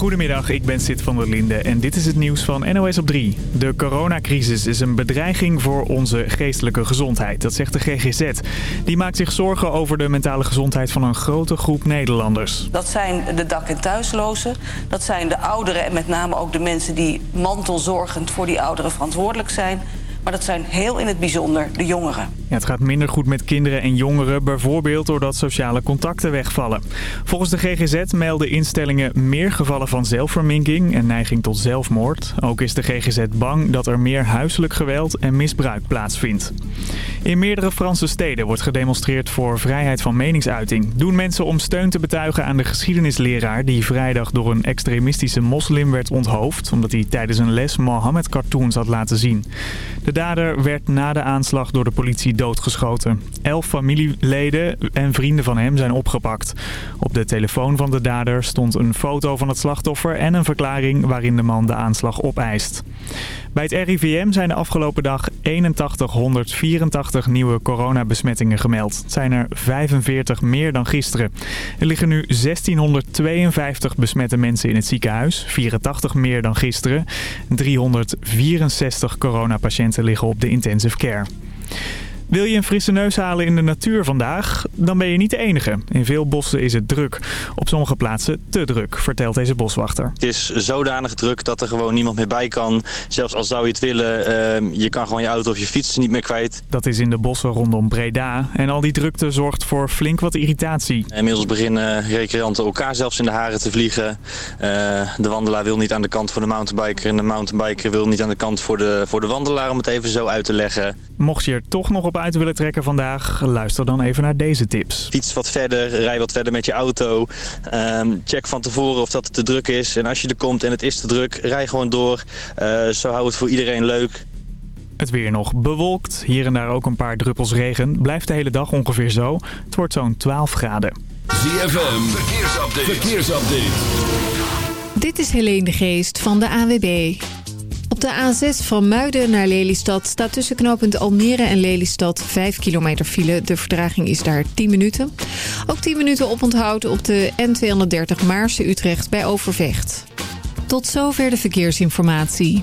Goedemiddag, ik ben Sid van der Linde en dit is het nieuws van NOS op 3. De coronacrisis is een bedreiging voor onze geestelijke gezondheid, dat zegt de GGZ. Die maakt zich zorgen over de mentale gezondheid van een grote groep Nederlanders. Dat zijn de dak- en thuislozen, dat zijn de ouderen en met name ook de mensen die mantelzorgend voor die ouderen verantwoordelijk zijn... Maar dat zijn heel in het bijzonder de jongeren. Ja, het gaat minder goed met kinderen en jongeren, bijvoorbeeld doordat sociale contacten wegvallen. Volgens de GGZ melden instellingen meer gevallen van zelfverminking en neiging tot zelfmoord. Ook is de GGZ bang dat er meer huiselijk geweld en misbruik plaatsvindt. In meerdere Franse steden wordt gedemonstreerd voor vrijheid van meningsuiting. Doen mensen om steun te betuigen aan de geschiedenisleraar die vrijdag door een extremistische moslim werd onthoofd... omdat hij tijdens een les Mohammed-cartoons had laten zien. De dader werd na de aanslag door de politie doodgeschoten. Elf familieleden en vrienden van hem zijn opgepakt. Op de telefoon van de dader stond een foto van het slachtoffer en een verklaring waarin de man de aanslag opeist. Bij het RIVM zijn de afgelopen dag 8184 nieuwe coronabesmettingen gemeld. Het zijn er 45 meer dan gisteren. Er liggen nu 1652 besmette mensen in het ziekenhuis, 84 meer dan gisteren. 364 coronapatiënten liggen op de intensive care. Wil je een frisse neus halen in de natuur vandaag? Dan ben je niet de enige. In veel bossen is het druk. Op sommige plaatsen te druk, vertelt deze boswachter. Het is zodanig druk dat er gewoon niemand meer bij kan. Zelfs al zou je het willen, uh, je kan gewoon je auto of je fiets niet meer kwijt. Dat is in de bossen rondom Breda. En al die drukte zorgt voor flink wat irritatie. Inmiddels beginnen recreanten elkaar zelfs in de haren te vliegen. Uh, de wandelaar wil niet aan de kant voor de mountainbiker. En de mountainbiker wil niet aan de kant voor de, voor de wandelaar, om het even zo uit te leggen. Mocht je er toch nog op uit willen trekken vandaag, luister dan even naar deze tips. Fiets wat verder, rij wat verder met je auto. Um, check van tevoren of dat te druk is. En als je er komt en het is te druk, rij gewoon door. Uh, zo houdt het voor iedereen leuk. Het weer nog bewolkt, hier en daar ook een paar druppels regen. Blijft de hele dag ongeveer zo. Het wordt zo'n 12 graden. ZFM, verkeersupdate. verkeersupdate. Dit is Helene de Geest van de AWB. Op de A6 van Muiden naar Lelystad staat tussen knooppunt Almere en Lelystad 5 kilometer file. De verdraging is daar 10 minuten. Ook 10 minuten oponthoud op de N230 Maarse-Utrecht bij Overvecht. Tot zover de verkeersinformatie.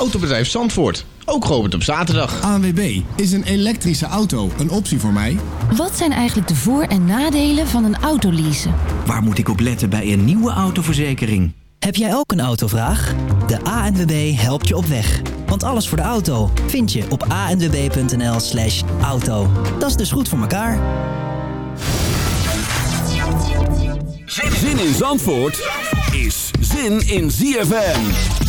Autobedrijf Zandvoort, ook geopend op zaterdag. ANWB, is een elektrische auto een optie voor mij? Wat zijn eigenlijk de voor- en nadelen van een autoleasen? Waar moet ik op letten bij een nieuwe autoverzekering? Heb jij ook een autovraag? De ANWB helpt je op weg. Want alles voor de auto vind je op anwb.nl slash auto. Dat is dus goed voor elkaar. Zin in Zandvoort is zin in ZFM.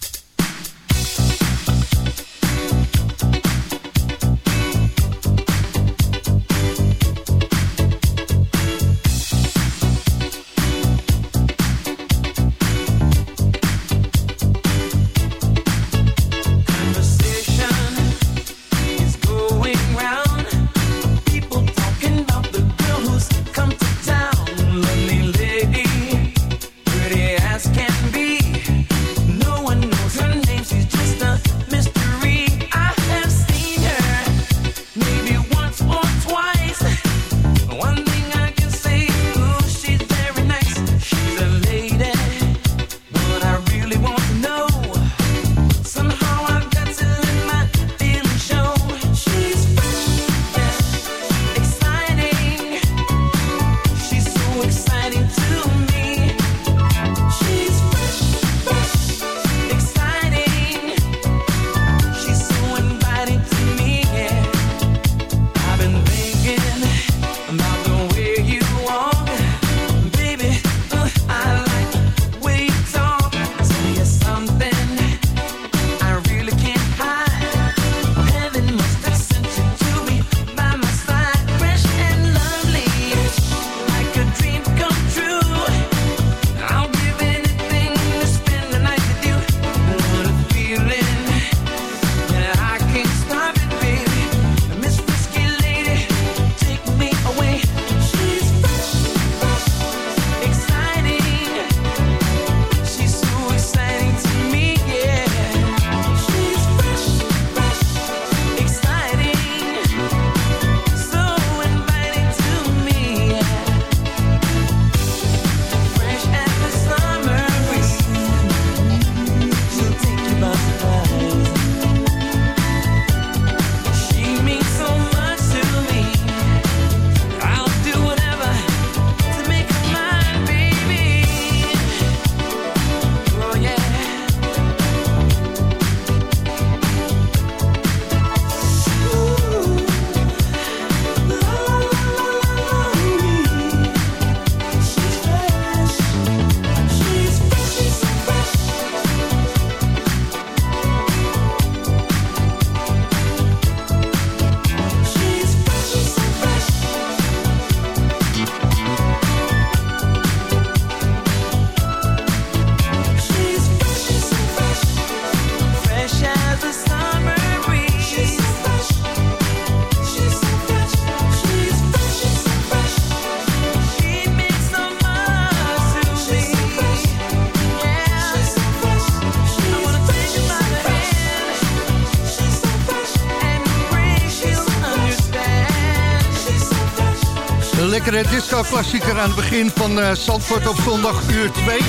Disco-klassieker aan het begin van uh, Zandvoort op zondag uur 2.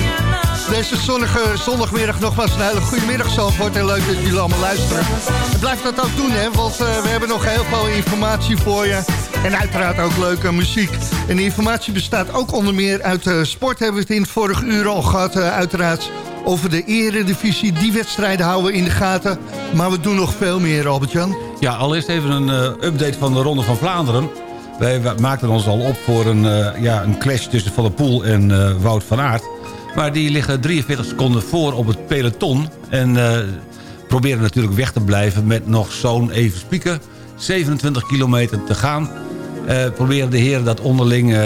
Deze zonnige zondagmiddag nogmaals een hele goede middag Zandvoort. En leuk dat jullie allemaal luisteren. En blijf dat ook doen, hè, want uh, we hebben nog heel veel informatie voor je. En uiteraard ook leuke muziek. En die informatie bestaat ook onder meer uit uh, sport. Hebben we het in het uur al gehad, uiteraard over de eredivisie. Die wedstrijden houden we in de gaten. Maar we doen nog veel meer, Albert-Jan. Ja, allereerst even een update van de Ronde van Vlaanderen. Wij maakten ons al op voor een, uh, ja, een clash tussen Van der Poel en uh, Wout van Aert. Maar die liggen 43 seconden voor op het peloton. En proberen natuurlijk weg te blijven met nog zo'n even spieken. 27 kilometer te gaan. proberen de heren dat onderling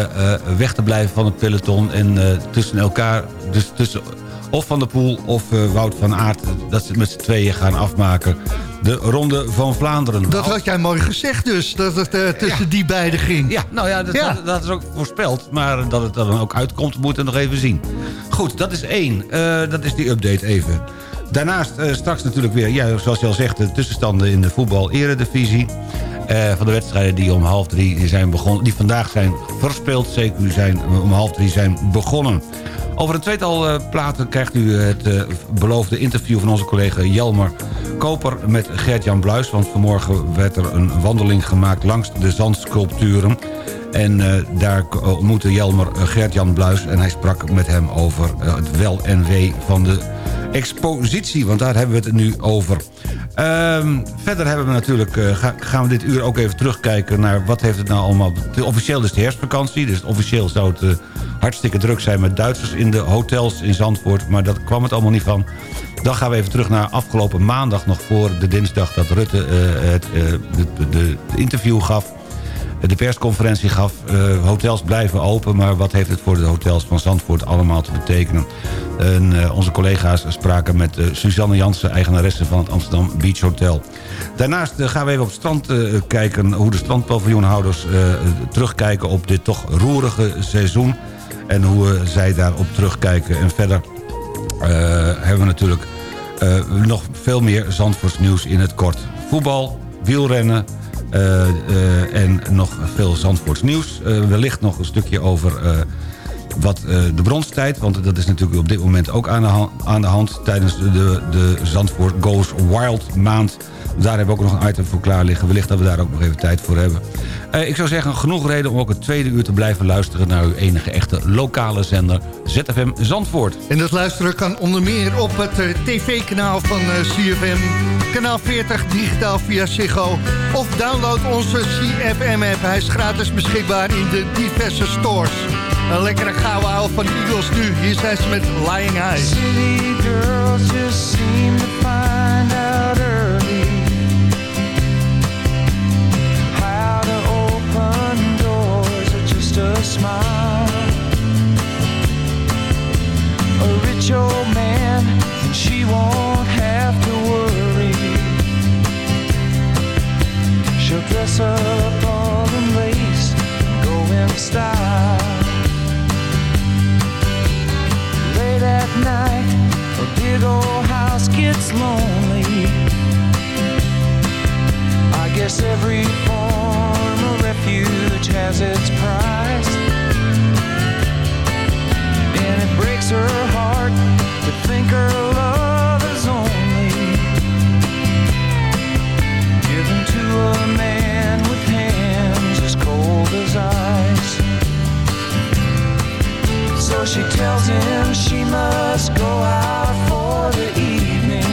weg te blijven van het peloton. En tussen elkaar, dus tussen of Van der Poel of Wout van Aert... dat ze met z'n tweeën gaan afmaken. De Ronde van Vlaanderen. Dat had jij mooi gezegd dus, dat het uh, tussen die beiden ging. Ja, nou ja dat, ja. Dat, dat, is ook voorspeld. Maar dat het er dan ook uitkomt, moeten we nog even zien. Goed, dat is één. Uh, dat is die update even. Daarnaast straks natuurlijk weer, ja, zoals je al zegt... de tussenstanden in de voetbal-eredivisie. van de wedstrijden die om half drie zijn begonnen... die vandaag zijn verspeeld, zeker zijn om half drie zijn begonnen. Over een tweetal uh, platen krijgt u het uh, beloofde interview van onze collega Jelmer Koper met Gert-Jan Bluis. Want vanmorgen werd er een wandeling gemaakt langs de zandsculpturen. En daar ontmoette Jelmer Gert-Jan Bluis en hij sprak met hem over het wel en wee van de expositie. Want daar hebben we het nu over. Um, verder hebben we natuurlijk, gaan we dit uur ook even terugkijken naar wat heeft het nou allemaal... Officieel is de herfstvakantie, dus officieel zou het hartstikke druk zijn met Duitsers in de hotels in Zandvoort. Maar dat kwam het allemaal niet van. Dan gaan we even terug naar afgelopen maandag nog voor de dinsdag dat Rutte uh, het de, de, interview gaf de persconferentie gaf. Uh, hotels blijven open, maar wat heeft het voor de hotels van Zandvoort allemaal te betekenen? En, onze collega's spraken met Suzanne Jansen, eigenaresse van het Amsterdam Beach Hotel. Daarnaast gaan we even op het strand kijken hoe de strandpaviljoenhouders terugkijken op dit toch roerige seizoen. En hoe zij daarop terugkijken. En verder hebben we natuurlijk nog veel meer Zandvoorts nieuws in het kort. Voetbal, wielrennen, uh, en nog veel Zandvoorts nieuws. Uh, wellicht nog een stukje over wat de bronstijd. Want dat is natuurlijk op dit moment ook aan de, hand, aan de hand... tijdens de, de Zandvoort Goes Wild maand. Daar hebben we ook nog een item voor klaar liggen. Wellicht dat we daar ook nog even tijd voor hebben. Uh, ik zou zeggen, genoeg reden om ook het tweede uur te blijven luisteren... naar uw enige echte lokale zender ZFM Zandvoort. En dat luisteren kan onder meer op het uh, tv-kanaal van CFM. Kanaal 40, digitaal via Ziggo. Of download onze CFM-app. Hij is gratis beschikbaar in de diverse stores. Een lekkere gouden ouwe van Eagles nu. Hier zijn ze met Lying Eyes. City girls just seem to find out early. How to open doors or just a smile. A rich old man and she won't have to worry. She'll dress up all in lace, and go in style. At night, a big old house gets lonely. I guess every form of refuge has its price. And it breaks her heart to think her love is only given to a man with hands as cold as ice. So she tells him she must go out for the evening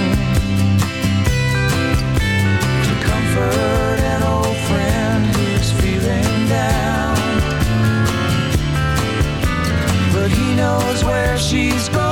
to comfort an old friend who's feeling down. But he knows where she's going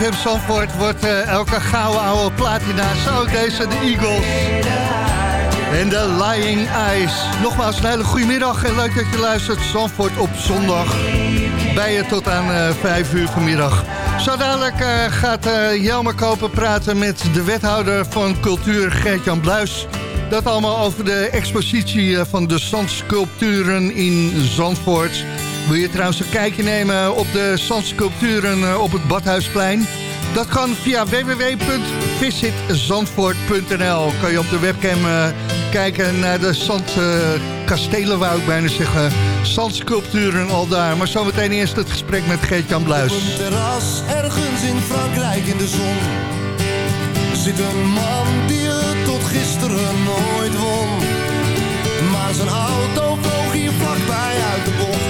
CFM Zandvoort wordt eh, elke gouden oude platina. Zo, deze de Eagles. En de Lying Eyes. Nogmaals een hele goede middag en leuk dat je luistert. Zandvoort op zondag. Bij je tot aan eh 5 uur vanmiddag. Zo dadelijk eh, gaat eh Jelmer Koper praten met de wethouder van cultuur Gert-Jan Bluis. Dat allemaal over de expositie eh, van de zandsculpturen in Zandvoort. Wil je trouwens een kijkje nemen op de zandsculpturen eh, op het Badhuisplein? Dat kan via www.visitzandvoort.nl. Kan je op de webcam eh, kijken naar de zandkastelen, wou ik bijna zeggen. Zandsculpturen al daar. Maar zometeen eerst het gesprek met Geert-Jan Bluis. Op een terras ergens in Frankrijk in de zon zit een man die het tot gisteren nooit won. Maar zijn auto vloog hier vlakbij uit de bocht.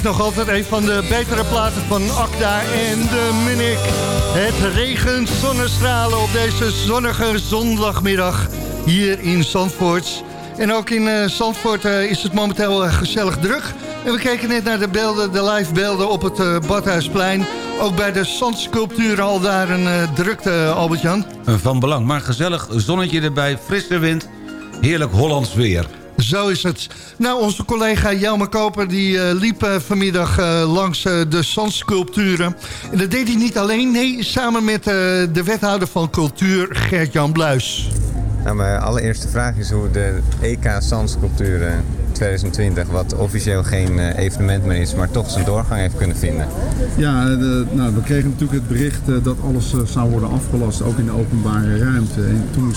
blijft nog altijd een van de betere platen van Akda en de Munich. Het regent zonnestralen op deze zonnige zondagmiddag hier in Zandvoort. En ook in uh, Zandvoort uh, is het momenteel uh, gezellig druk. En we keken net naar de beelden, de live beelden op het Badhuisplein. Ook bij de zandsculptuur al daar een drukte, Albert-Jan. Van belang, maar gezellig zonnetje erbij, frisse wind, heerlijk Hollands weer. Zo is het. Nou, onze collega Jelme Koper die uh, liep uh, vanmiddag uh, langs de zandsculpturen. En dat deed hij niet alleen, nee, samen met de wethouder van cultuur Gert-Jan Bluis. Nou, mijn allereerste vraag is hoe de EK Zandsculpturen 2020, wat officieel geen evenement meer is, maar toch zijn doorgang heeft kunnen vinden. Ja, de, nou, we kregen natuurlijk het bericht dat alles zou worden afgelast, ook in de openbare ruimte. En toen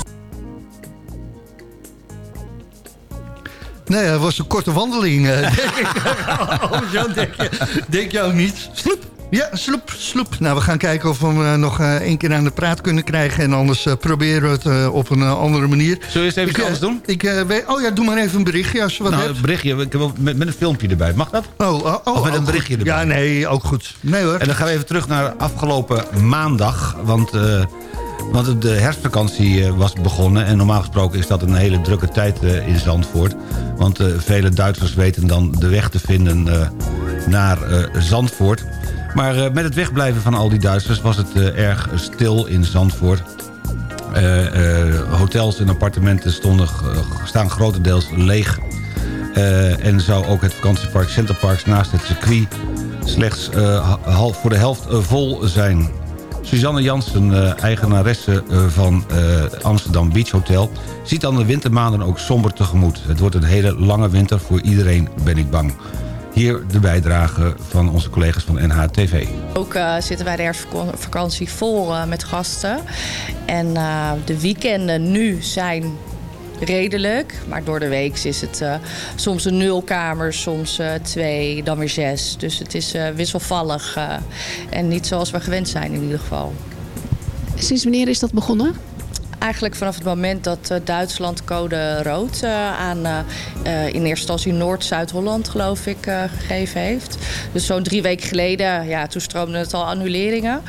Nee, het was een korte wandeling, denk ik. Oh, Jan, denk je, denk je ook niet? Sloep. Ja, sloep, sloep. Nou, we gaan kijken of we hem uh, nog uh, één keer aan de praat kunnen krijgen. En anders proberen we het op een andere manier. Zullen we eens even iets anders doen? Ik, weet, oh ja, doe maar even een berichtje als je wat nou, hebt. een berichtje met, met een filmpje erbij. Mag dat? Oh, oh, oh of met een berichtje erbij? Ja, nee, ook goed. Nee hoor. En dan gaan we even terug naar afgelopen maandag. Want... Want de herfstvakantie was begonnen en normaal gesproken is dat een hele drukke tijd in Zandvoort. Want vele Duitsers weten dan de weg te vinden naar Zandvoort. Maar met het wegblijven van al die Duitsers was het erg stil in Zandvoort. hotels en appartementen stonden, staan grotendeels leeg. en zou ook het vakantiepark Centerparks naast het circuit slechts voor de helft vol zijn. Suzanne Jansen, eigenaresse van Amsterdam Beach Hotel... ziet aan de wintermaanden ook somber tegemoet. Het wordt een hele lange winter voor iedereen, ben ik bang. Hier de bijdrage van onze collega's van NHTV. Ook zitten wij de herfstvakantie vol met gasten. En de weekenden nu zijn redelijk. Maar door de week is het uh, soms een nul kamer, soms uh, twee, dan weer zes. Dus het is uh, wisselvallig en niet zoals we gewend zijn in ieder geval. Sinds wanneer is dat begonnen? Eigenlijk vanaf het moment dat uh, Duitsland code rood uh, aan uh, in eerste instantie Noord-Zuid-Holland geloof ik gegeven heeft. Dus zo'n drie weken geleden, ja, toen stroomden het al annuleringen.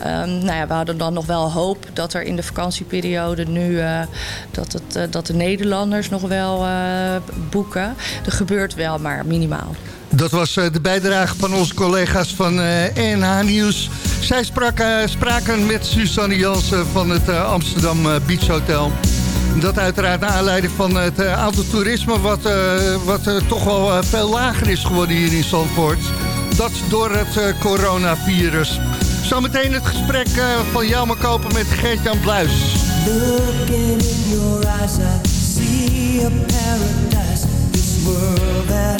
Um, nou ja, we hadden dan nog wel hoop dat er in de vakantieperiode nu dat, het, dat de Nederlanders nog wel boeken. Er gebeurt wel, maar minimaal. Dat was de bijdrage van onze collega's van NH Nieuws. Zij uh, spraken met Suzanne Jansen van het Amsterdam Beach Hotel. Dat uiteraard naar aanleiding van het aantal toerisme... wat, wat toch wel veel lager is geworden hier in Zandvoort. Dat door het coronavirus. Zometeen het gesprek van Jelmer Kopen met Gert-Jan Bluis. Looking in your eyes, see paradise. This world that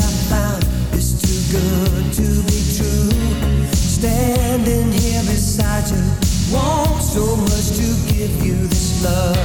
love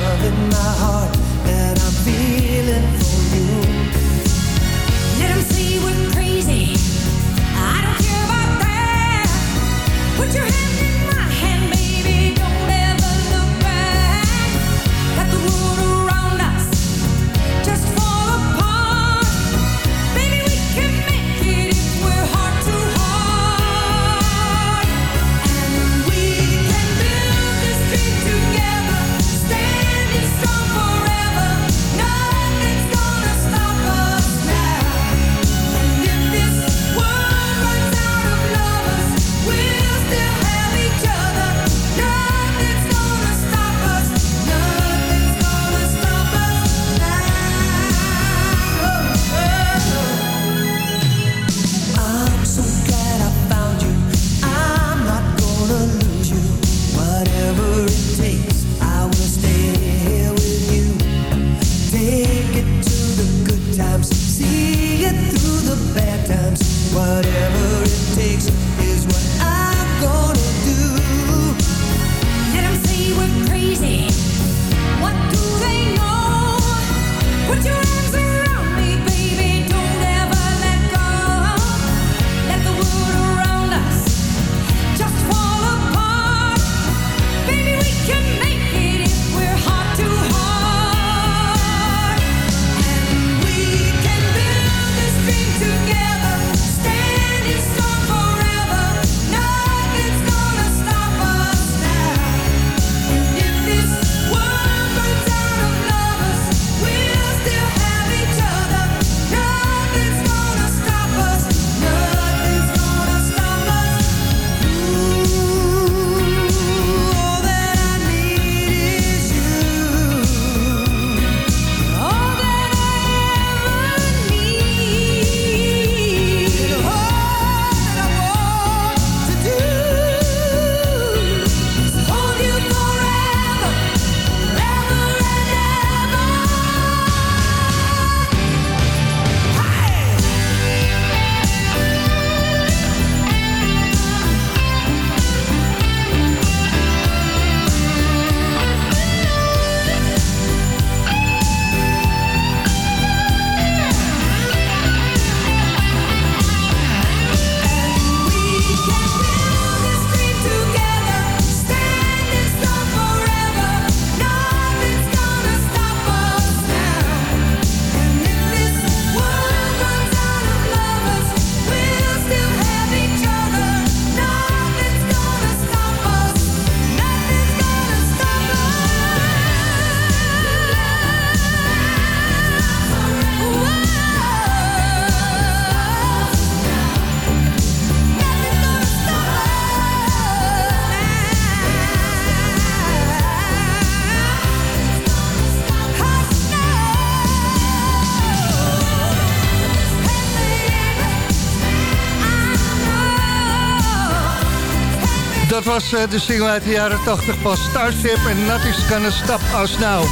was eh, de single uit de jaren 80 van Starship en Nothing's Gonna Stop Us Now.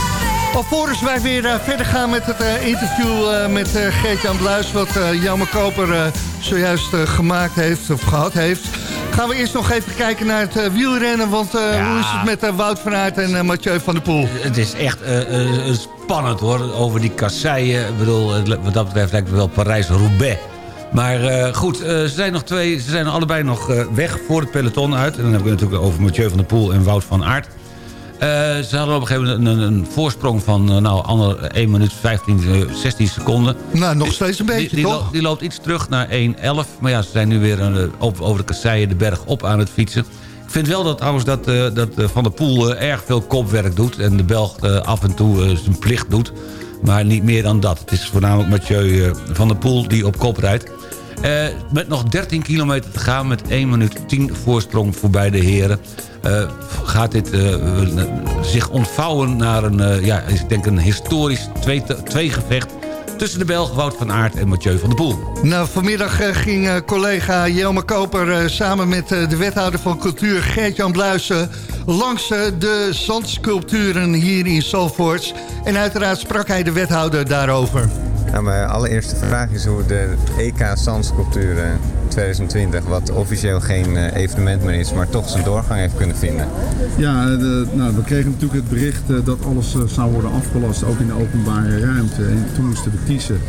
Alvorens wij weer eh, verder gaan met het eh, interview met Geert-Jan Bluis... wat Jelme Koper zojuist gemaakt heeft of gehad heeft... gaan we eerst nog even kijken naar het wielrennen... want hoe is het met Wout van Aert en Mathieu van der Poel? Het is echt spannend hoor, over die kasseien. Ik bedoel, wat dat betreft lijkt het wel Parijs-Roubaix. Maar eh, goed, eh, ze zijn nog twee, ze zijn allebei nog eh, weg voor het peloton uit. En dan hebben we het natuurlijk over Mathieu van der Poel en Wout van Aert. Ze hadden op een gegeven moment een, een voorsprong van nou, ander, 1 minuut 15, eh, 16 seconden. Nou, nog steeds een beetje, die, die, toch? lo- die loopt iets terug naar 1.11. Maar ja, ze zijn nu weer op, over de kasseien de berg op aan het fietsen. Ik vind wel dat, trouwens dat, dat Van der Poel erg veel kopwerk doet... en de Belg af en toe zijn plicht doet. Maar niet meer dan dat. Het is voornamelijk Mathieu eh, van der Poel die op kop rijdt. Eh, met nog 13 kilometer te gaan met 1 minuut 10 voorsprong voorbij de heren... eh, gaat dit zich ontvouwen naar een, ja, ik denk een historisch twee- tweegevecht... tussen de Belg Wout van Aert en Mathieu van der Poel. Nou, vanmiddag eh, ging eh, collega Jelme Koper eh, samen met de wethouder van cultuur Gert-Jan Bluisen langs de zandsculpturen hier in Zalvoort. En uiteraard sprak hij de wethouder daarover. Nou, mijn allereerste vraag is hoe de EK Zandsculpturen 2020, wat officieel geen eh, evenement meer is, maar toch zijn doorgang heeft kunnen vinden. Ja, nou, we kregen natuurlijk het bericht eh, dat alles eh, zou worden afgelast, ook in de openbare ruimte. En toen moesten we kiezen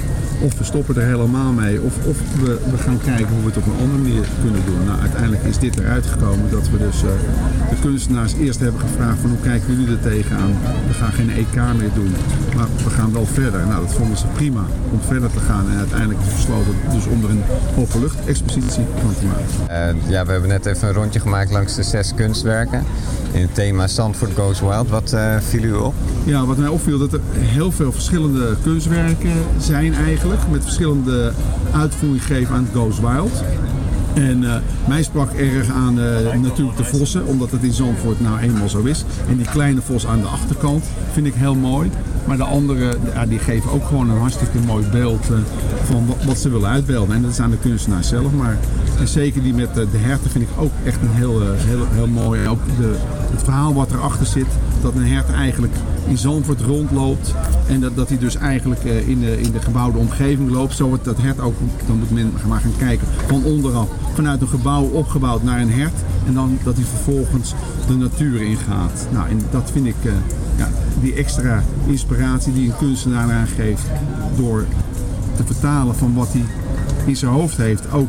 of we stoppen er helemaal mee of, of we, we gaan kijken hoe we het op een andere manier kunnen doen. Nou, uiteindelijk is dit eruit gekomen dat we dus de kunstenaars eerst hebben gevraagd van hoe kijken jullie er tegenaan. We gaan geen EK meer doen, maar we gaan wel verder. Nou, dat vonden ze prima om verder te gaan en uiteindelijk is besloten dus om er een openluchtexpositie van te maken. Eh, ja, we hebben net even een rondje gemaakt langs de zes kunstwerken in het thema Zandvoort Goes Wild. Wat eh, viel u op? Ja, wat mij opviel dat er heel veel verschillende kunstwerken zijn eigenlijk. Met verschillende uitvoering gegeven aan Goes Wild. En eh, mij sprak erg aan eh, natuurlijk de vossen, omdat het in Zandvoort nou eenmaal zo is. En die kleine vos aan de achterkant vind ik heel mooi. Maar de andere, ja, die geven ook gewoon een hartstikke mooi beeld eh, van wat, ze willen uitbeelden. En dat is aan de kunstenaar zelf. Maar en zeker die met de herten vind ik ook echt een heel, heel, heel mooi. Ook de, het verhaal wat erachter zit, dat een hert eigenlijk in Zandvoort rondloopt. En dat, dat hij dus eigenlijk eh, in, de, in de gebouwde omgeving loopt. Zo wordt dat hert ook, dan moet men maar gaan kijken, van onderaf. Vanuit een gebouw opgebouwd naar een hert. En dan dat hij vervolgens de natuur ingaat. Nou, en dat vind ik, eh, ja, die extra inspiratie die een kunstenaar eraan geeft. Door te vertalen van wat hij in zijn hoofd heeft, ook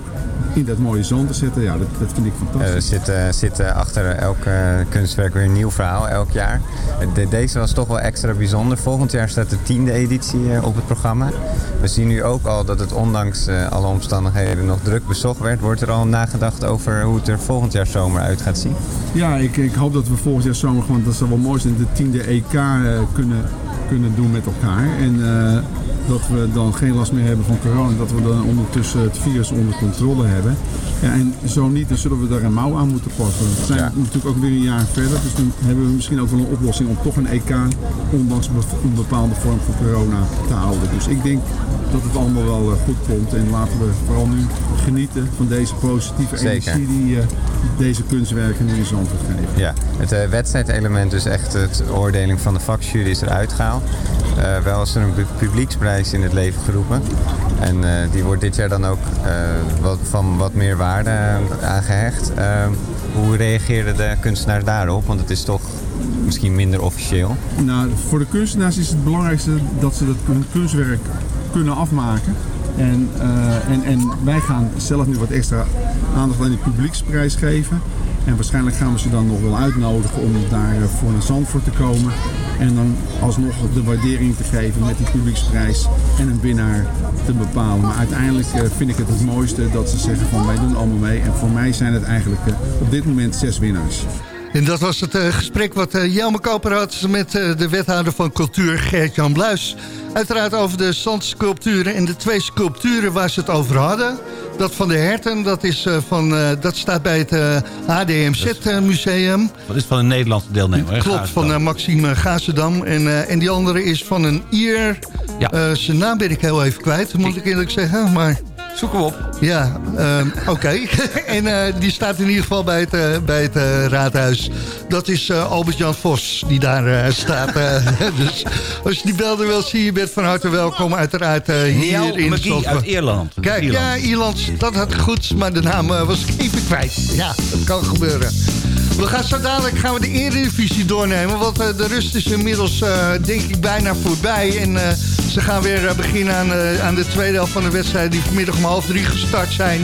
in dat mooie zand te zetten. Ja, dat, dat vind ik fantastisch. er zit, eh, zit eh, achter elk eh, kunstwerk weer een nieuw verhaal, elk jaar. Eh, de- deze was toch wel extra bijzonder. Volgend jaar staat de tiende editie op het programma. We zien nu ook al dat het ondanks alle omstandigheden nog druk bezocht werd. Wordt er al nagedacht over hoe het er volgend jaar zomer uit gaat zien? Ja, ik, ik hoop dat we volgend jaar zomer gewoon, dat zou wel mooi zijn, de tiende EK kunnen, kunnen doen met elkaar. En dat we dan geen last meer hebben van corona. Dat we dan ondertussen het virus onder controle hebben. Ja, en zo niet, dan zullen we daar een mouw aan moeten passen. We zijn natuurlijk ook weer een jaar verder. Dus dan hebben we misschien ook wel een oplossing om toch een EK, ondanks een bepaalde vorm van corona, te houden. Dus ik denk dat het allemaal wel eh, goed komt. En laten we vooral nu genieten van deze positieve Zeker. energie die eh, deze kunstwerken nu in Zandvoort geven. Ja, het eh, wedstrijdelement, dus echt het oordeling van de vakjury is eruit gehaald. Eh, wel is er een pu- publieksprijs in het leven geroepen. En die wordt dit jaar dan ook wat, van wat meer waarde aangehecht. Eh, hoe reageerden de kunstenaars daarop? Want het is toch misschien minder officieel. Nou, voor de kunstenaars is het belangrijkste dat ze dat kunstwerk kunnen afmaken. En, eh, en, en wij gaan zelf nu wat extra aandacht aan die publieksprijs geven. En waarschijnlijk gaan we ze dan nog wel uitnodigen om daar eh, voor naar Zandvoort te komen. En dan alsnog de waardering te geven met die publieksprijs en een winnaar te bepalen. Maar uiteindelijk eh, vind ik het het mooiste dat ze zeggen van wij doen allemaal mee. En voor mij zijn het eigenlijk eh, op dit moment zes winnaars. En dat was het eh, gesprek wat Jelme Koper had met de wethouder van cultuur Gert-Jan Bluis. Uiteraard over de zandsculpturen en de twee sculpturen waar ze het over hadden. Dat van de herten, dat, is, eh, van, eh, dat staat bij het eh, HDMZ-museum. Dat is van een Nederlandse deelnemer. hè? Klopt, van eh, Maxime Gazendam. En, eh, en die andere is van een Ier. Ja. Eh, zijn naam ben ik heel even kwijt, moet ik eerlijk zeggen. Maar Zoek hem op. Ja, ehm, oké. En eh, die staat in ieder geval bij het, eh, bij het eh, raadhuis. Dat is Albert-Jan Vos die daar staat. dus als je die belden wil zien, je bent van harte welkom. Uiteraard hier Niel in Stolpen. uit Ierland. Kijk, ja, Ierland, dat had goed, maar de naam was even kwijt. Ja, dat kan gebeuren. We gaan zo dadelijk gaan we de Eredivisie doornemen, want de rust is inmiddels denk ik bijna voorbij. En ze gaan weer eh, beginnen aan, eh, aan de tweede helft van de wedstrijd... die vanmiddag om half drie gestart zijn.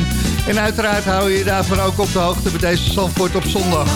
En uiteraard houden je je daarvan ook op de hoogte bij deze Zandvoort op zondag.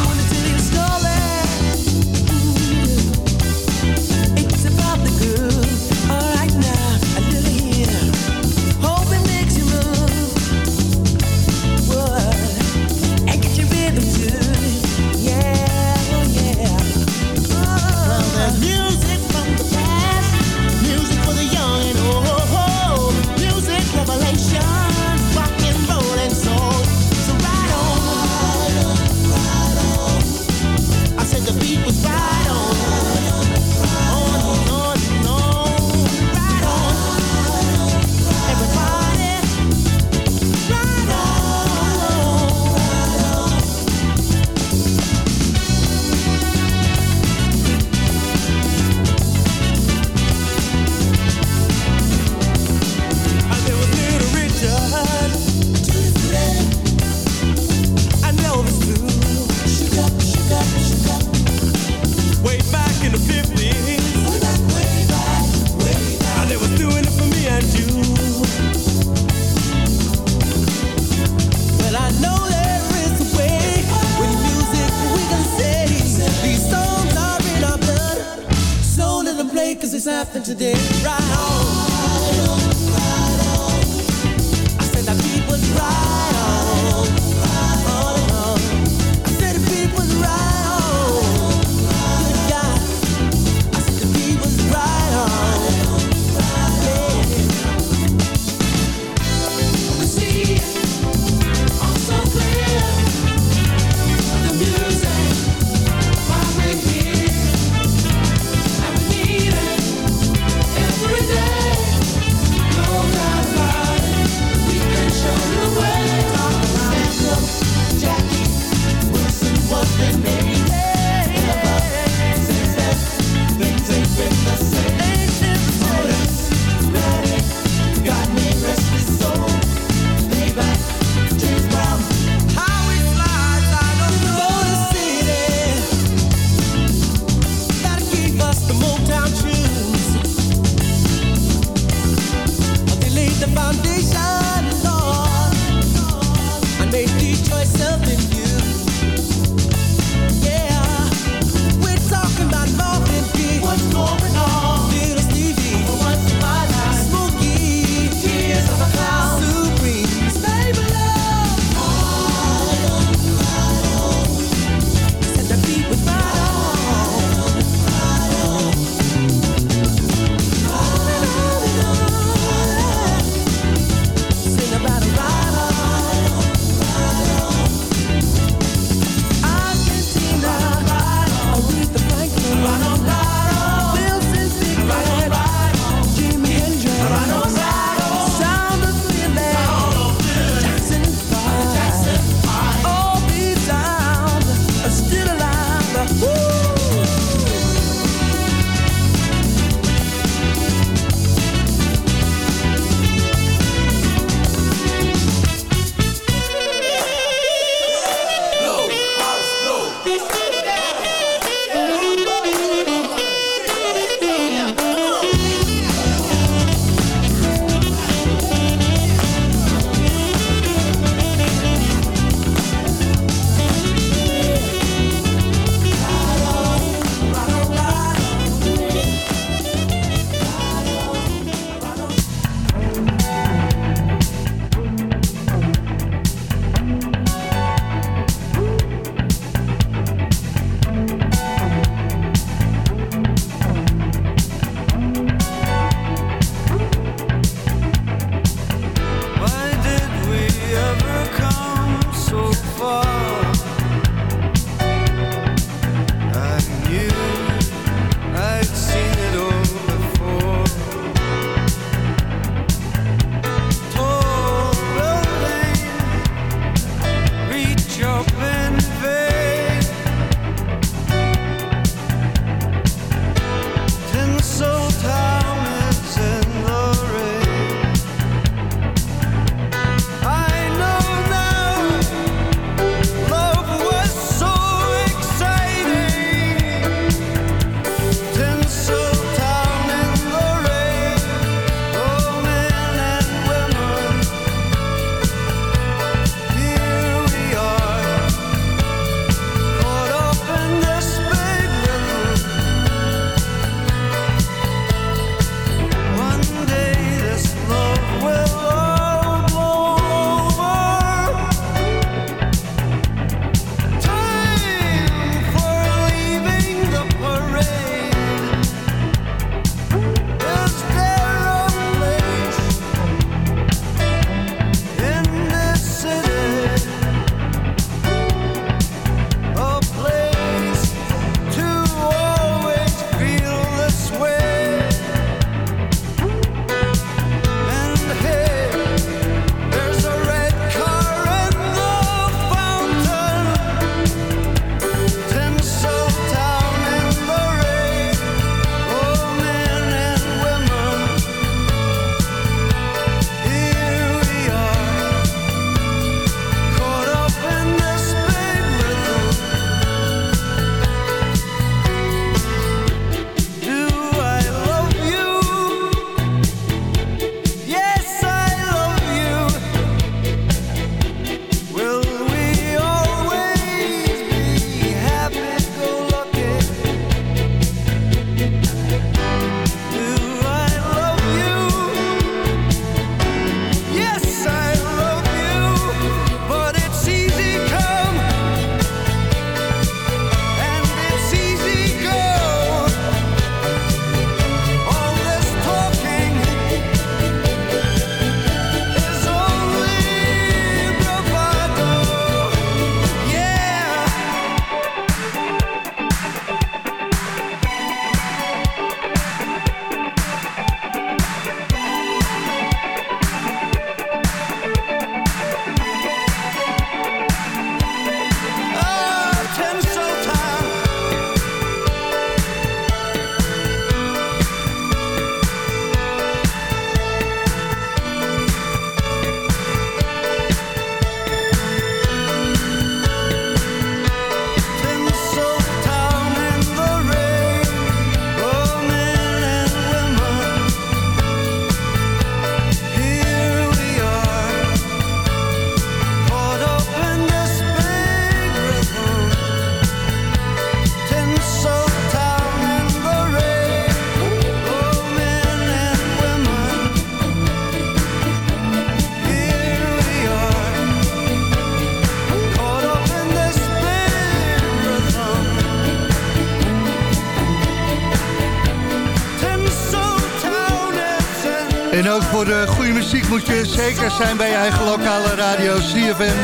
En ook voor de goede muziek moet je zeker zijn bij je eigen lokale radio CFM.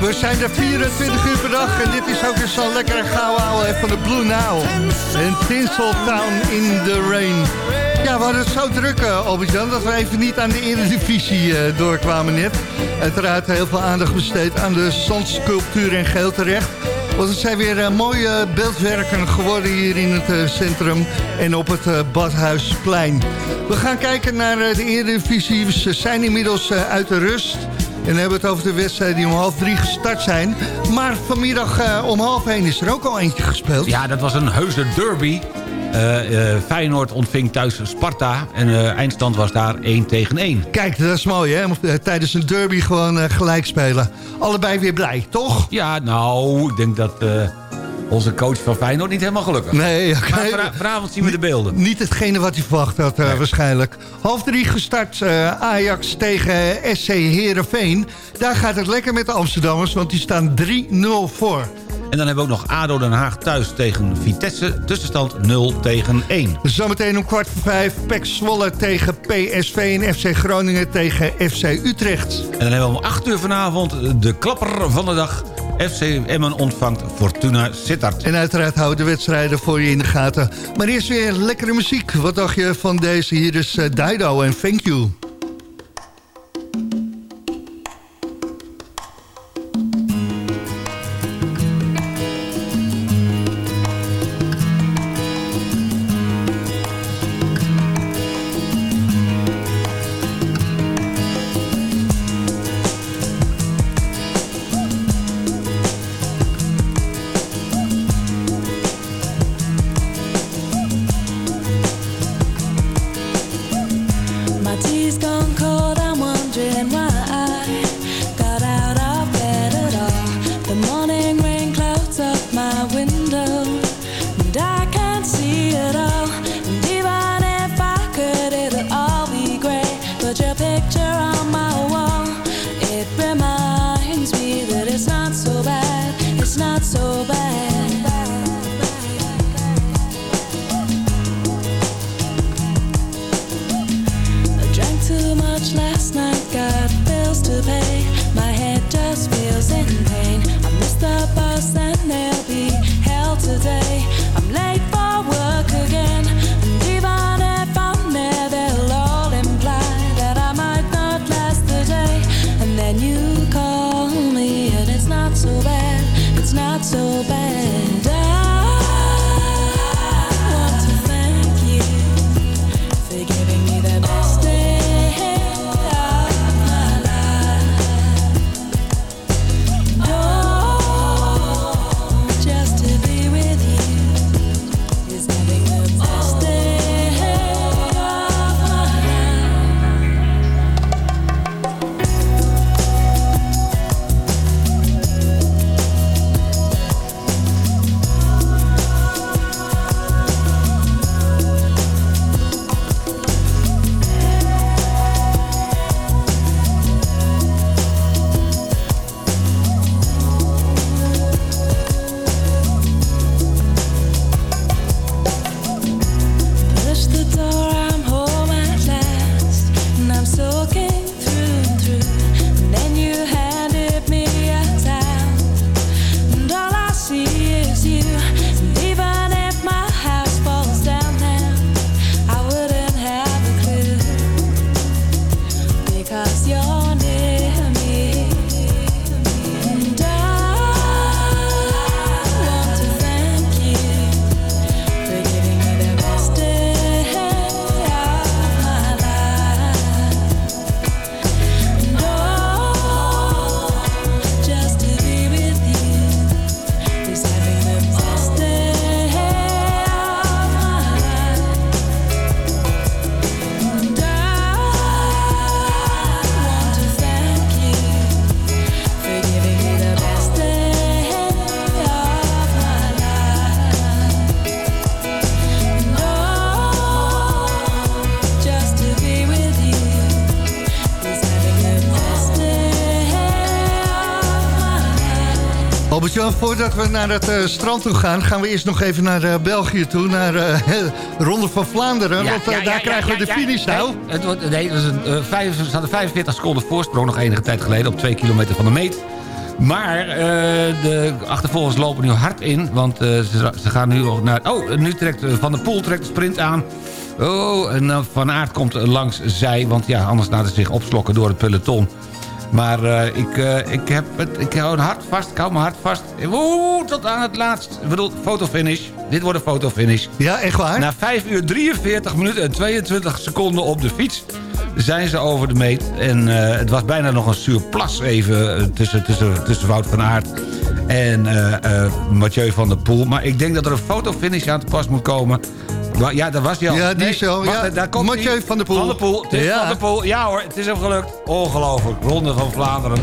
We zijn er 24 uur per dag en dit is ook eens zo'n lekkere gouden ouwe van de Blue Now. En Tinseltown in the Rain. Ja, we hadden het zo druk, uh, Albert-Jan, dat we even niet aan de Eredivisie uh, doorkwamen net. Uiteraard heel veel aandacht besteed aan de zandsculptuur in geel terecht. Want het zijn weer uh, mooie beeldwerken geworden hier in het uh, centrum en op het uh, Badhuisplein. We gaan kijken naar de Eredivisie. Ze zijn inmiddels uit de rust. En we hebben het over de wedstrijden die om half drie gestart zijn. Maar vanmiddag om half één is er ook al eentje gespeeld. Ja, dat was een heuse derby. Uh, uh, Feyenoord ontving thuis Sparta en uh, eindstand was daar 1 tegen 1. Kijk, dat is mooi hè, tijdens een derby gewoon gelijk spelen. Allebei weer blij, toch? Ja, nou, ik denk dat onze coach van Feyenoord niet helemaal gelukkig. Nee, oké. Okay. Maar vanavond zien we de beelden. Niet hetgene wat hij verwacht had nee. waarschijnlijk. Half drie gestart Ajax tegen SC Heerenveen. Daar gaat het lekker met de Amsterdammers, want die staan 3-0 voor. En dan hebben we ook nog ADO Den Haag thuis tegen Vitesse. Tussenstand 0 tegen 1. Zometeen om kwart voor vijf. PEC Zwolle tegen PSV en FC Groningen tegen FC Utrecht. En dan hebben we om 8 uur vanavond de klapper van de dag. FC Emmen ontvangt Fortuna Sittard. En uiteraard houden de wedstrijden voor je in de gaten. Maar eerst weer lekkere muziek. Wat dacht je van deze? Hier is uh, Dido en Thank You. Voordat we naar het eh, strand toe gaan... gaan we eerst nog even naar eh, België toe, naar eh, de Ronde van Vlaanderen. Ja, want ja, ja, daar krijgen we de finish nou. Nee, het wordt, nee, een, eh, vijf, er staat 45 seconden voorsprong nog enige tijd geleden... op 2 kilometer van de meet. Maar de achtervolgers lopen nu hard in, want ze, ze gaan nu naar... Oh, nu trekt Van der Poel trekt de sprint aan. Oh, en Van Aert komt langs zij, want ja, anders laten ze zich opslokken door het peloton. Maar eh, ik, eh, ik, heb het, ik hou het hart vast, ik hou mijn hart vast. Oeh, tot aan het laatst. Ik bedoel, fotofinish. Dit wordt een fotofinish. Ja, echt waar? Na 5 uur 43 minuten en 22 seconden op de fiets zijn ze over de meet. En eh, het was bijna nog een surplus even tussen, tussen, tussen Wout van Aert en Mathieu van der Poel. Maar ik denk dat er een fotofinish aan te pas moet komen. Ja, daar was hij al. Ja, die Nee, is al, wacht, ja. daar komt Mathieu van der Poel. Van der Poel. Het is Ja. Van der Poel. Ja hoor, het is hem gelukt. Ongelooflijk. Ronde van Vlaanderen.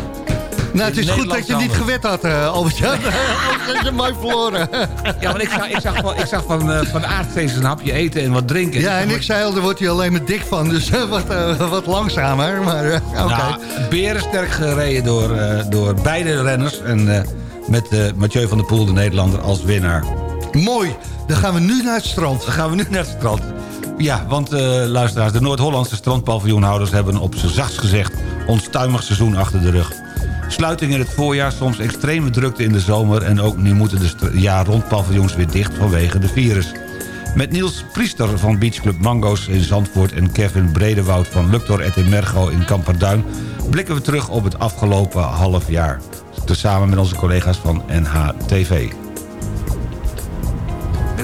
Nou, het is goed dat je niet gewet had, eh, Albert-Jan. Je mooi verloren. Ja, want ik zag, ik zag, van, ik zag van, eh, van Aert steeds een hapje eten en wat drinken. Ja, en ik zei al, daar wordt hij alleen maar dik van. Dus eh, wat, wat langzamer. Maar oké. Nou, berensterk gereden door, door beide renners. En met Mathieu van der Poel, de Nederlander, als winnaar. Mooi. Dan gaan we nu naar het strand. Dan gaan we nu naar het strand. Ja, want eh, luisteraars, de Noord-Hollandse strandpaviljoenhouders... hebben op z'n zachtst gezegd onstuimig seizoen achter de rug. Sluiting in het voorjaar, soms extreme drukte in de zomer... en ook nu moeten de st- jaar-rond-paviljoens weer dicht vanwege de virus. Met Niels Priester van Beachclub Mango's in Zandvoort... en Kevin Bredewoud van Luctor et Emergo in Kamperduin... blikken we terug op het afgelopen half jaar. Tezamen met onze collega's van NHTV.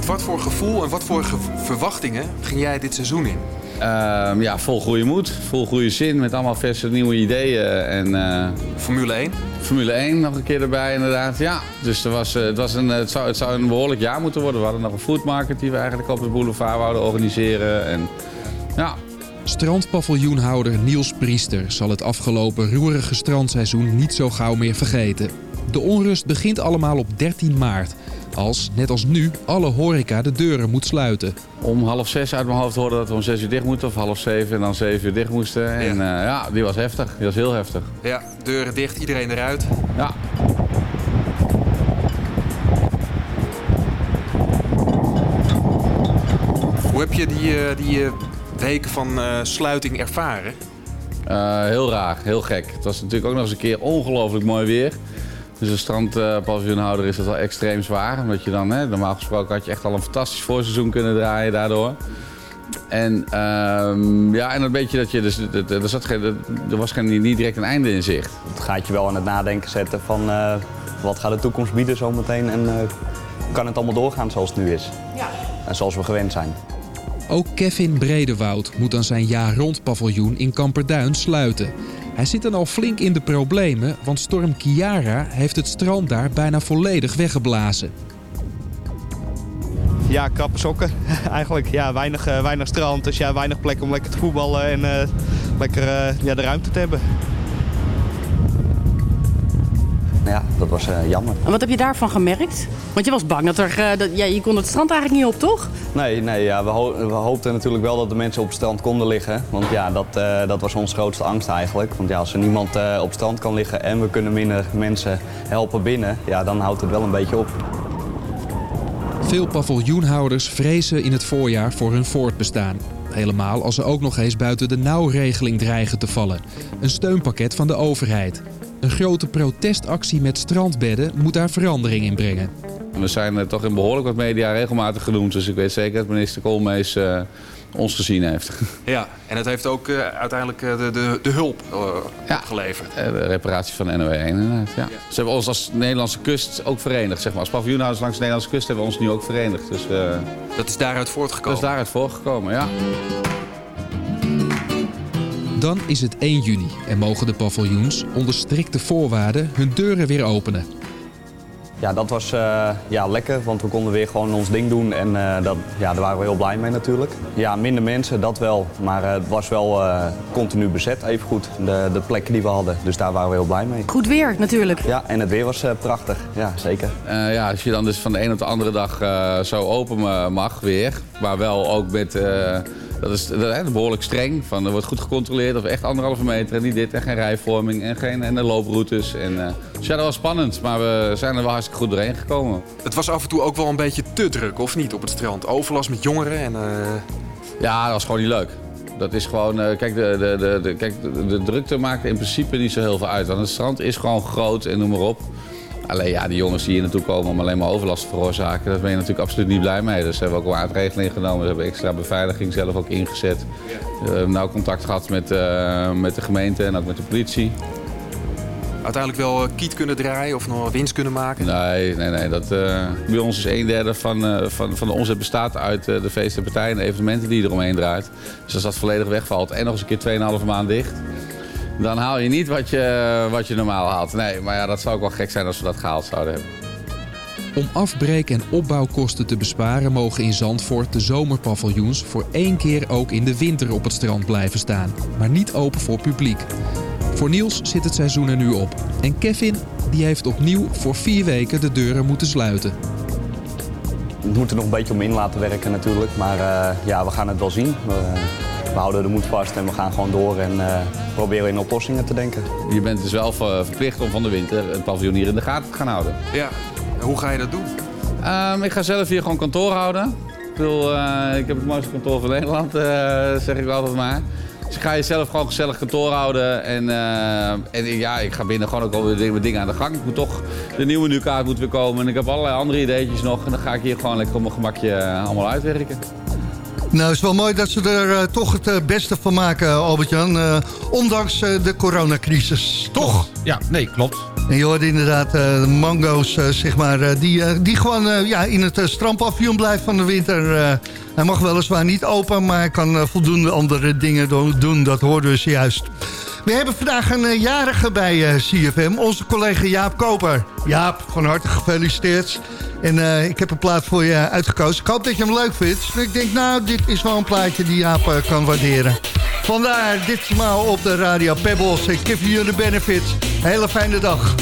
Met wat voor gevoel en wat voor ge- verwachtingen ging jij dit seizoen in? Ehm, ja, vol goede moed, vol goede zin, met allemaal verse nieuwe ideeën. En, eh, Formule 1? Formule 1 nog een keer erbij, inderdaad. Ja, dus er was, eh, het, was een, het, zou, het zou een behoorlijk jaar moeten worden. We hadden nog een food market die we eigenlijk op de boulevard wouden organiseren. En, ja, Strandpaviljoenhouder Niels Priester zal het afgelopen roerige strandseizoen niet zo gauw meer vergeten. De onrust begint allemaal op 13 maart. Als, net als nu, alle horeca de deuren moet sluiten. om half zes uit mijn hoofd hoorden dat we om zes uur dicht moeten. Of half zeven en dan zeven uur dicht moesten. En eh, ja, die was heftig. Die was heel heftig. Ja, deuren dicht, iedereen eruit. Ja. Hoe heb je die, eh, die eh, weken van eh, sluiting ervaren? Eh, heel raar, heel gek. Het was natuurlijk ook nog eens een keer ongelooflijk mooi weer. Dus als strandpaviljoenhouder is het wel extreem zwaar. Omdat je dan, hè, normaal gesproken had je echt al een fantastisch voorseizoen kunnen draaien daardoor. En ehm, ja, en een beetje dat je, dus, er, er, zat geen, er was geen, niet direct een einde in zicht. Het gaat je wel aan het nadenken zetten van eh, wat gaat de toekomst bieden zometeen en eh, kan het allemaal doorgaan zoals het nu is. Ja. En zoals we gewend zijn. Ook Kevin Bredewoud moet dan zijn jaar-rond paviljoen in Kamperduin sluiten. Hij zit dan al flink in de problemen, want storm Kiara heeft het strand daar bijna volledig weggeblazen. Ja, krappe sokken eigenlijk. Ja, weinig, eh, weinig strand, dus ja, weinig plek om lekker te voetballen en eh, lekker eh, ja, de ruimte te hebben. Ja, dat was eh, jammer. En wat heb je daarvan gemerkt? Want je was bang dat er... eh, dat, ja, je kon het strand eigenlijk niet op, toch? Nee, nee ja, we, ho- we hoopten natuurlijk wel dat de mensen op het strand konden liggen. Want ja, dat, eh, dat was onze grootste angst eigenlijk. Want ja, als er niemand eh, op het strand kan liggen en we kunnen minder mensen helpen binnen, ja, dan houdt het wel een beetje op. Veel paviljoenhouders vrezen in het voorjaar voor hun voortbestaan. Helemaal als ze ook nog eens buiten de nauwregeling dreigen te vallen. Een steunpakket van de overheid. Een grote protestactie met strandbedden moet daar verandering in brengen. We zijn eh, toch in behoorlijk wat media regelmatig genoemd. Dus ik weet zeker dat minister Koolmees eh, ons gezien heeft. Ja, en het heeft ook eh, uiteindelijk eh, de, de, de hulp eh, geleverd. De reparatie van NOW 1 inderdaad, ja. Ze hebben ons als Nederlandse kust ook verenigd. Zeg maar. Als paviljoenhouders langs de Nederlandse kust hebben we ons nu ook verenigd. Dus, eh, dat is daaruit voortgekomen? Dat is daaruit voortgekomen, ja. Dan is het 1 juni en mogen de paviljoens onder strikte voorwaarden hun deuren weer openen. Ja, dat was eh, ja, lekker, want we konden weer gewoon ons ding doen en eh, dat, ja, daar waren we heel blij mee natuurlijk. Ja, minder mensen, dat wel, maar eh, het was wel eh, continu bezet, even goed, de, de plekken die we hadden. Dus daar waren we heel blij mee. Goed weer, natuurlijk. Ja, en het weer was eh, prachtig, ja zeker. Eh, ja, als je dan dus van de een op de andere dag eh, zo open mag weer. Maar wel ook met, eh, Dat is, dat is behoorlijk streng. Van, er wordt goed gecontroleerd of echt anderhalve meter en niet dit en geen rijvorming en geen en de looproutes. En, eh, dus ja, dat was spannend, maar we zijn er wel hartstikke goed doorheen gekomen. Het was af en toe ook wel een beetje te druk, of niet, op het strand? Overlast met jongeren en... eh, Ja, dat was gewoon niet leuk. Dat is gewoon, eh, kijk, de, de, de, de, kijk de, de drukte maakt in principe niet zo heel veel uit. Want het strand is gewoon groot en noem maar op. Alleen ja, die jongens die hier naartoe komen om alleen maar overlast te veroorzaken, daar ben je natuurlijk absoluut niet blij mee. Dus we hebben ook maatregelen genomen. We hebben extra beveiliging zelf ook ingezet. We hebben nauw contact gehad met, eh, met de gemeente en ook met de politie. uiteindelijk wel eh, kiet kunnen draaien of nog winst kunnen maken? Nee, nee, nee. Dat, eh, bij ons is een derde van, van, van de omzet bestaat uit de feesten, partijen en evenementen die eromheen draait. Dus als dat volledig wegvalt en nog eens een keer 2,5 maand dicht, dan haal je niet wat je, wat je normaal haalt. Nee, maar ja, dat zou ook wel gek zijn als we dat gehaald zouden hebben. Om afbreek- en opbouwkosten te besparen mogen in Zandvoort de zomerpaviljoens voor één keer ook in de winter op het strand blijven staan, maar niet open voor publiek. Voor Niels zit het seizoen er nu op. En Kevin die heeft opnieuw voor vier weken de deuren moeten sluiten. We moeten er nog een beetje om in laten werken natuurlijk. Maar eh, ja, we gaan het wel zien. We, we houden de moed vast en we gaan gewoon door en eh, proberen in oplossingen te denken. Je bent dus wel ver- verplicht om van de winter het paviljoen hier in de gaten te gaan houden. Ja, en hoe ga je dat doen? Ehm, ik ga zelf hier gewoon kantoor houden. Ik, bedoel, eh, ik heb het mooiste kantoor van Nederland, eh, zeg ik altijd maar. Dus ik ga hier zelf gewoon gezellig kantoor houden. En, eh, en ja, ik ga binnen gewoon ook alweer dingen- met dingen aan de gang. Ik moet toch, de nieuwe menukaart moet weer komen. En ik heb allerlei andere ideetjes nog. En dan ga ik hier gewoon lekker op mijn gemakje eh, allemaal uitwerken. Nou, het is wel mooi dat ze er eh, toch het eh, beste van maken, Albert-Jan. eh, ondanks eh, de coronacrisis, toch? Ja, nee, klopt. En je hoorde inderdaad de mango's, zeg maar, die, die gewoon ja, in het strandpavillon blijft van de winter. hij mag weliswaar niet open, maar hij kan voldoende andere dingen do- doen. Dat hoorden we juist. We hebben vandaag een eh, jarige bij eh, CFM, onze collega Jaap Koper. Jaap, van harte gefeliciteerd. En eh, ik heb een plaat voor je uitgekozen. Ik hoop dat je hem leuk vindt. Ik denk, nou, dit is wel een plaatje die Jaap kan waarderen. Vandaar ditmaal op de radio Pebbles. Ik give you the benefits. Hele fijne dag.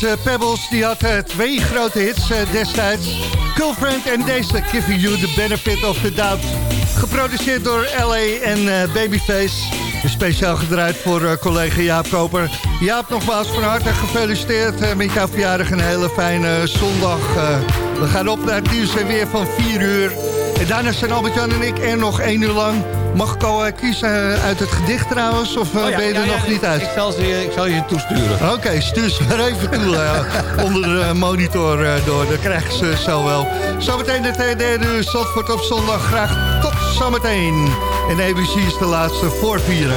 Deze Pebbles die had eh, twee grote hits eh, destijds. Girlfriend en deze Giving You the Benefit of the Doubt. Geproduceerd door L.A. en eh, Babyface. Speciaal gedraaid voor eh, collega Jaap Koper. Jaap, nogmaals van harte gefeliciteerd eh, met jouw verjaardag. Een hele fijne zondag. Eh, we gaan op naar het nieuws weer van 4 uur. En daarna zijn Albert-Jan en ik er nog één uur lang. Mag ik al eh, kiezen eh, uit het gedicht trouwens? Of eh, Oh ja, ben je er ja, nog niet uit? Ik zal, ze, je- ik zal je toesturen. Oké, stuur ze maar even toe. onder de monitor door. Dan krijgen ze zo wel. Zometeen de derde uur Zandvoort op zondag. Graag tot zometeen. En ABC is de laatste voor vieren.